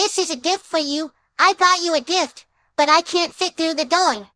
This is a gift for you. I brought you a gift, but I can't fit through the door.